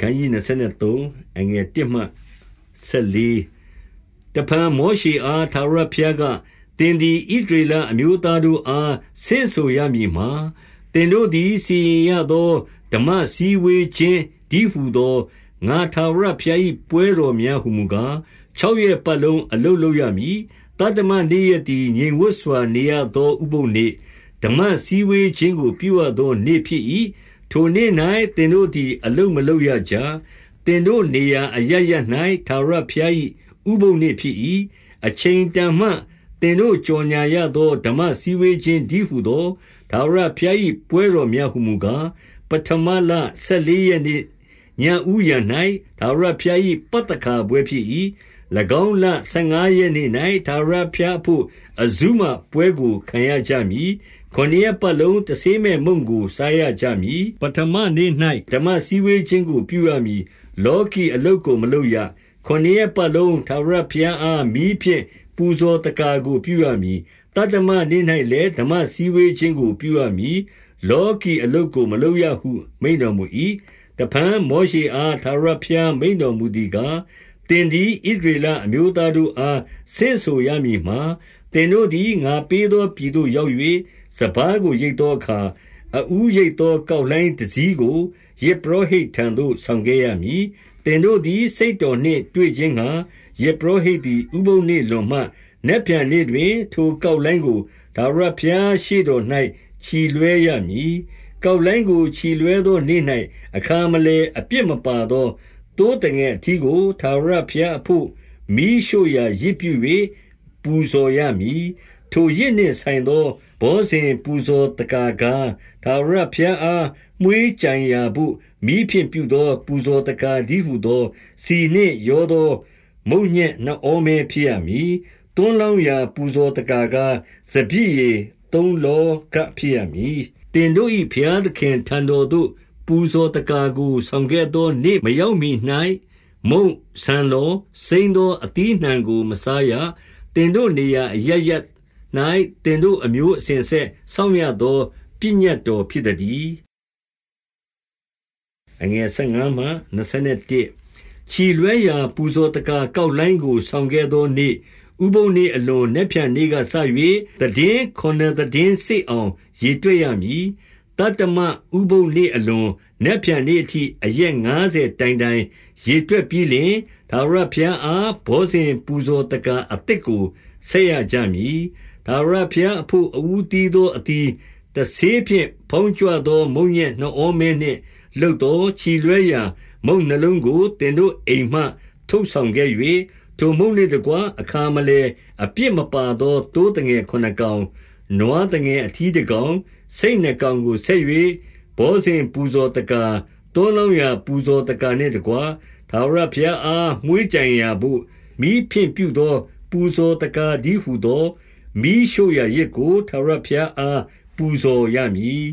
ခန်းကြီး23အငယ်1မှ14တဖန်မောရှေအားသာရဖျားကတင်ဒီဣဒရေလအမျိုးသားတို့အားဆင့်ဆိုရမည်မှာတင်တို့သည်စီရင်ရသောဓမ္မစည်းဝေးခြင်းဒီဟုသောငါသာရဖျား၏ပွဲတော်များဟုမူကား6ရက်ပတ်လုံးအလုလုရမည်တတမနေ့ရက်သည်ငြိမ်ဝတ်စွာနေရသောဥပုပ်နေ့ဓမ္မစည်းဝေးခြင်းကိုပြုအပ်သောနေ့ဖြစ်၏ ထိုနေ့၌သင်တို့သည် အလုမလုပ်ရကြ သင်တို့နေရာအရရ၌သာရဖျား၏ဥပုပ်နေ့ဖြစ်၏အချိန်တန်မှ သင်တို့ကြော်ညာရသော ဓမ္မစည်းဝေးခြင်းဒီဟုသောသာရဖျား၏ပွဲတော်များဟုမူကားပထမလ14ရက်နေ့ ညဦးရ၌သာရဖျား၏ပတ္တခါပွဲဖြစ်၏၎င်းလ15ရက်နေ့၌သာရဖျားဖို့ အဇုမပွဲကို ခံရကြမည် ခொနည်းပတ်လုံးတဆေးမဲ့မုံကိုစားရကြမည်ပထမနေ့၌ဓမ္မစည်းဝေးခြင်းကိုပြုရမည်လောကီအလုတ်ကိုမလုပ်ရခொနည်းပတ်လုံးသာရဖျားအားမိဖြင့်ပူဇော်တကာကိုပြုရမည်တတမနေ့၌လည်းဓမ္မစည်းဝေးခြင်းကိုပြုရမည်လောကီအလုတ်ကိုမလုပ်ရဟု မိန်တော်မူ၏တဖန်မောရှေအားသာရဖျားမိန်တော်မူသည်ကားတင်သည်ဣဒရေလအမျိုးသားတို့အားဆင့်ဆိုရမည်မှာတင်တို့သည်ငါပေးသောပြည်သို့ရောက်၍ စပားကိုရိတ်သောအခါအူးရိတ်သောကောက်လိုင်းတစည်းကိုယေဘရဟိတ်ထံသို့ဆောင်ခဲ့ရမည်တင်တို့သည်စိတ်တော်နှင့်တွေ့ခြင်းကယေဘရဟိတ်သည်ဥပုံနှင့်လွန်မှနက်ပြန်နေ့တွင် ထိုကောက်လိုင်းကိုဒါဝရဖျားရှိတော်၌ခြီလွဲရမည်ကောက်လိုင်းကိုခြီလွဲသောနေ့၌အခါမလဲအပြစ်မပါသောတိုးတငယ်အထီးကိုသာရဖျားအဖို့မိရှို့ရာရစ်ပြု၍ပူဇော်ရမည် ထိုရစ်နှင့်ဆိုင်သောဘောဇင်ပူဇော်တကာကားသာရဖျားအားမွေးကြံရာဖို့မိဖြင့်ပြုသော ပူဇော်တကာဒီဟုသော စီနှင့်ရောသော မုံညက်နှောမဲဖြစ်ရမည်တွန်းလောင်းရာ ပူဇော်တကာကားစပြည့်ရသုံးလောကဖြစ်ရမည်တင်တို့၏ဖျားသခင်ထံတော်သို့ပူဇော်တကာကိုဆောင်ခဲ့သောနေ့မရောက်မီ၌မုံဆန်လောစိမ့်သောအတီးနှံကိုမစားရတင်တို့နေရာအရရ၌ တင်တို့အမျိုးအစဉ်ဆက်ဆောင်းရသောပြည့်ညတ်တော်ဖြစ်သည်အငယ်15မှ21ခြီလွဲရာပူဇော်တကာကောက်လိုင်းကိုဆောင်ခဲ့သောနေ့ဥပုံနေ့အလွန်နက်ဖြန်နေ့ကဆ၍တည်င်းခုနှစ်တည်င်းစိတ်အောင်ရေတွေ့ရမည်တတမဥပုံနေ့အလွန်နက်ဖြန်နေ့အထိအရက်90တိုင်တိုင်ရေတွက်ပြီးလင်သာရဖျားအားဘောဇင်ပူဇော်တကအစ်စ်ကိုဆက်ရကြမည် သာရဖျားအဖို့အူတီးသောအတီးတဆေးဖြင့်ဖုံးကြွသောမုံညက်နှောမဲနှင့်လှုပ်သောခြီလွဲရာမုံနှလုံးကိုတင်တို့အိမ်မှထုတ်ဆောင်ခဲ့၍ထိုမုံနှင့်တကွအခါမလဲအပြစ်မပါသောတိုးတငယ်ခုနှစ်ကောင်နွားတငယ်အထီးတကောင်စိတ်နှကောင်ကိုဆက်၍ဘောဇင်ပူဇော်တကာတွန်းလုံးရာပူဇော်တကာနှင့်တကွသာရဖျားအားမွေးကြံရာဘုမိဖြင့်ပြုသော ပူဇော်တကာဒီဟုသော မိရှို့ရာရစ်ကိုသာရဖျားအား ပူဇော်ရမည်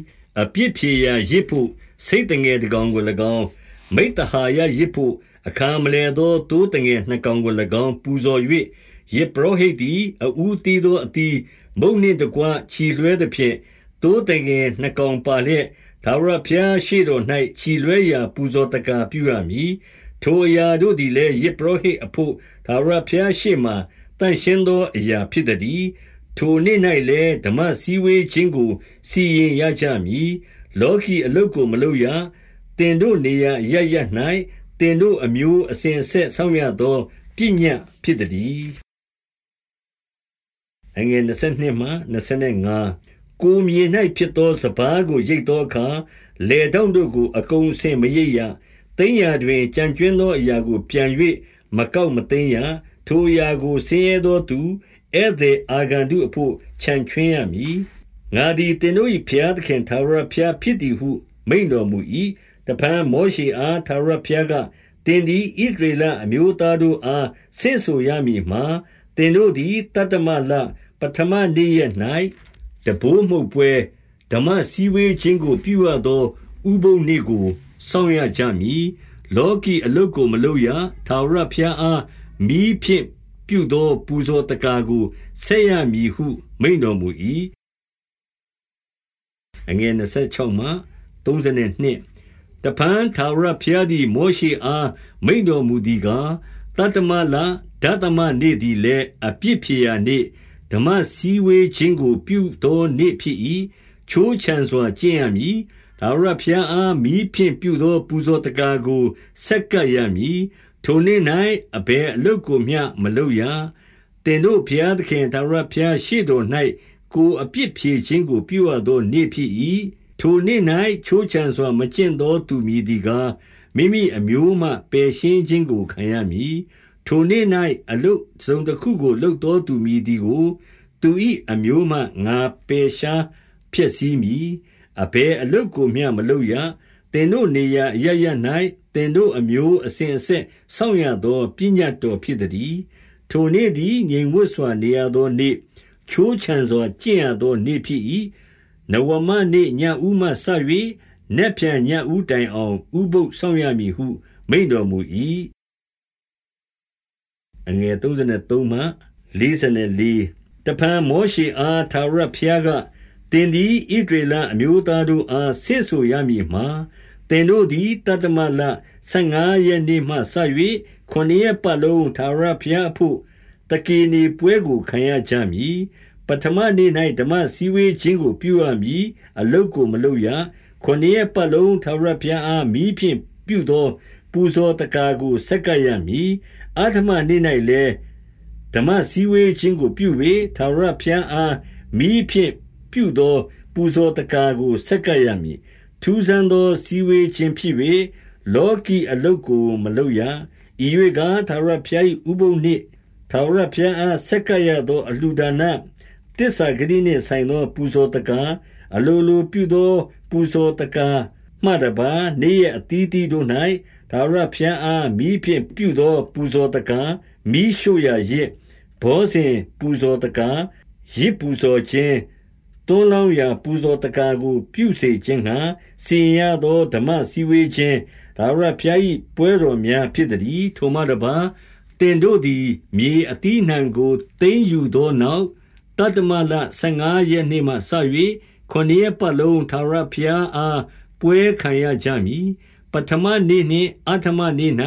အပြစ်ဖြေရာရစ်ဖို့စိတ်တငယ်တကောင်ကို၎င်းမိတ္တဟာယရစ်ဖို့အခါမလဲသောတိုးတငယ်နှစ်ကောင်ကို၎င်းပူဇော်၍ယေပရောဟိတ်သည်အူတီသောအတီမုန်နှင့်တကွခြီလွဲသည်ဖြင့်တိုးတငယ်နှစ်ကောင်ပါလျက်သာရဖျားရှိတော်၌ခြီလွဲရာပူဇော်တကာပြုရမည်ထိုအရာတို့သည်လည်းယေပရောဟိတ်အဖို့သာရဖျားရှိမှ တန်ရှင်းသောအရာဖြစ်သည်ထိုနေ့၌လည်းဓမ္မစည်းဝေးခြင်းကို စီရင်ရကြမည်လောကီအလုတ်ကိုမလုပ်ရတင်တို့နေရာရရ၌တင်တို့အမျိုးအစဉ်ဆက်ဆောင်ရသောပြည့်ညတ်ဖြစ်သည်အငယ်22မှ25ကိုမြေ၌ဖြစ်သောစပားကိုရိတ်သောအခါလေတောင့်တို့ကိုအကုန်ဆင်မရိပ်ရသိညာတွင်ကြံကျွင်းသောအရာကိုပြန်၍မကောက်မသိမ်းရ ထိုအရာကိုဆင်းရဲသောသူဧည့်သည်အာဂန္တုအဖို့ခြံချွင်းရမည်ငါသည်တင်တို့၏ဖျားသခင်သာရဖျားဖြစ်သည်ဟုမိန်တော်မူ၏တပံမောရှိအားသာရဖျားကတင်သည်ဣဒရေလအမျိုးသားတို့အားဆင့်ဆိုရမည်မှာတင်တို့သည်တတမလပထမနေ့ရက်၌တဘိုးမှုတ်ပွဲဓမ္မစည်းဝေးခြင်းကို ပြုရသောဥပုံနေ့ကို ဆောင်ရကြမည်လောကီအလုတ်ကိုမလုပ်ရသာရဖျားအား မိဖြင့်ပြုသော ပူဇော်တကာကိုဆက်ရမည်ဟု မိန်တော်မူ၏အငယ်26မှ32တဖန်ထာဝရဘုရားသည်မောရှေအားမိန့်တော်မူသည်ကား၊သတ္တမလဒသမနေ့သည်လည်းအပြစ်ဖြေရာနေ့၊ဓမ္မစည်းဝေးခြင်းကို ပြုသောနေ့ဖြစ်၏။ခြိုးခြံစွာကျင့်ရမည်။ထာဝရဘုရားအားမီးဖြင့်ပြုသော ပူဇော်သက္ကာကိုဆက်ကပ်ရမည်။ ထိုနေ့၌အဘယ်အလုပ်ကိုမျှ မလုပ်ရ။သင်တို့ဘုရားသခင် ထာဝရဘုရားရှေ့တော်၌ကိုယ်အပြစ်ဖြေခြင်းကို ပြုရသောနေ့ဖြစ်၏။ထိုနေ့၌ခြိုးခြံစွာ မကျင့်သောသူမည်သည်ကား၊မိမိအမျိုးမှ ပယ်ရှင်းခြင်းကို ခံရမည်။ထိုနေ့၌အလုပ်တစုံတခုကို လုပ်သောသူမည်သည်ကို၊သူ၏အမျိုးမှ ငါပယ်ရှားဖျက်ဆီးမည်။အဘယ်အလုပ်ကိုမျှ မလုပ်ရ။သင်တို့နေရာအရပ်ရပ်၌ သင်တို့အမျိုး အစဉ်အဆက်စောင့်ရသော ပညတ်တော်ဖြစ်သတည်း။ထိုနေ့သည် ငြိမ်ဝပ်စွာနေရသောနေ့၊ခြိုးခြံစွာ ကျင့်ရသောနေ့ဖြစ်၏။နဝမနေ့ညဦးမှစ၍နက်ဖြန်ညဦးတိုင်အောင် ဥပုသ်စောင့်ရမည်ဟု မိန့်တော်မူ၏။တဖန်မောရှေအား ထာဝရဘုရားက၊သင်သည် ဣသရေလအမျိုးသားတို့အား ဆင့်ဆိုရမည်မှာ၊ သင်တို့သည်သတ္တမလဆယ်ငါးရက်နေ့မှစ၍ခုနစ်ရက်ပတ်လုံးထာဝရဘုရားအဘို့သကေနေပွဲကိုခံရကြမည်။ပဌမနေ့၌ဓမ္မစည်းဝေးခြင်းကိုပြုရမည်။အလုပ်ကိုမလုပ်ရ။ခုနစ်ရက်ပတ်လုံးထာဝရဘုရားအားမီးဖြင့်ပြုသောပူဇော်သက္ကာကိုဆက်ကပ်ရမည်။အဋ္ဌမနေ့၌လည်းဓမ္မစည်းဝေးခြင်းကိုပြု၍ထာဝရဘုရားအားမီးဖြင့်ပြုသောပူဇော်သက္ကာကိုဆက်ကပ်ရမည်။ ထူးဆန်းသောစည်းဝေးခြင်းဖြစ်၍လောကီအလုပ်ကိုမလုပ်ရ။ဤရွေ့ကားထာဝရဘုရား၏ဥပုသ်နေ့၊ထာဝရဘုရားအားဆက်ကပ်ရသော အလှူဒါန၊သစ္စာဂတိနှင့်ဆိုင်သော ပူဇော်သက္ကာ၊အလိုလိုပြုသော ပူဇော်သက္ကာမှတပါး၊နေ့ရက်အသီးသီးတို့၌ထာဝရဘုရားအားမီးဖြင့်ပြုသော ပူဇော်သက္ကာ၊မီးရှို့ရာယဇ်၊ဘောဇဉ်ပူဇော်သက္ကာ၊ယဇ်ပူဇော်ခြင်း၊ သွန်းလောင်းရာပူဇော်သက္ကာကို ပြုစေခြင်းငှါစီရင်ရသောဓမ္မစည်းဝေးခြင်း၊ထာဝရဘုရား၏ပွဲတော်များဖြစ်သတည်း။ထိုမှတပါး၊သင်တို့သည်မြေအသီးအနှံကိုသိမ်းယူသောနောက်၊သတ္တမလဆယ်ငါးရက်နေ့မှစ၍ခုနစ်ရက်ပတ်လုံးထာဝရဘုရားအားပွဲခံရကြမည်။ပဌမနေ့နှင့်အဋ္ဌမနေ့၌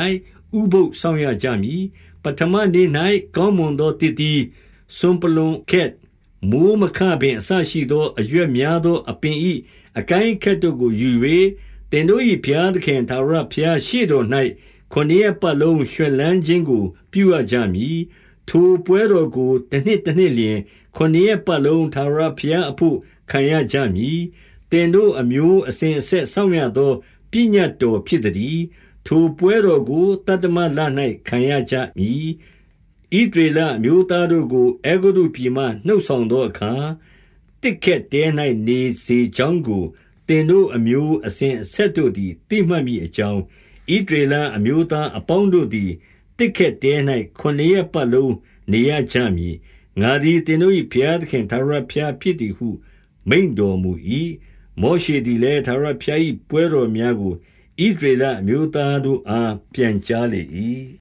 ဥပုသ်စောင့်ရကြမည်။ပဌမနေ့၌ကောင်းမွန်သောသစ်သီး၊စွန်ပလွံခက်၊ မိုဃ်းမခပင်အစရှိသော အရွက်များသော အပင်၏အကိုင်းအခက်တို့ကိုယူ၍၊သင်တို့၏ဘုရားသခင်ထာဝရဘုရားရှေ့တော်၌ခုနစ်ရက်ပတ်လုံး ရွှင်လန်းခြင်းကို ပြုရကြမည်။ထိုပွဲတော်ကို တနှစ်တနှစ်လျှင် ခုနစ်ရက်ပတ်လုံး ထာဝရဘုရားအဘို့ ခံရကြမည်။သင်တို့အမျိုးအစဉ်အဆက်စောင့်ရသော ပညတ်တော်ဖြစ်သတည်း။ထိုပွဲတော်ကို သတ္တမလ၌ခံရကြမည်။ ဣသရေလအမျိုးသားတို့ကို အဲဂုတ္တုပြည်မှနှုတ်ဆောင်သောအခါ၊သစ်ခက်တဲ၌နေစေကြောင်းကိုသင်တို့အမျိုးအစဉ်အဆက်တို့သည်သိမှတ်မည်အကြောင်း၊ဣသရေလအမျိုးသားအပေါင်းတို့သည်သစ်ခက်တဲ၌ခုနစ်ရက်ပတ်လုံးနေရကြမည်။ငါသည်သင်တို့၏ဘုရားသခင်ထာဝရဘုရားဖြစ်သည်ဟု မိန့်တော်မူ၏။မောရှေသည်လည်းထာဝရဘုရား၏ပွဲတော်များကိုဣသရေလအမျိုးသားတို့အားပြန်ကြားလေ၏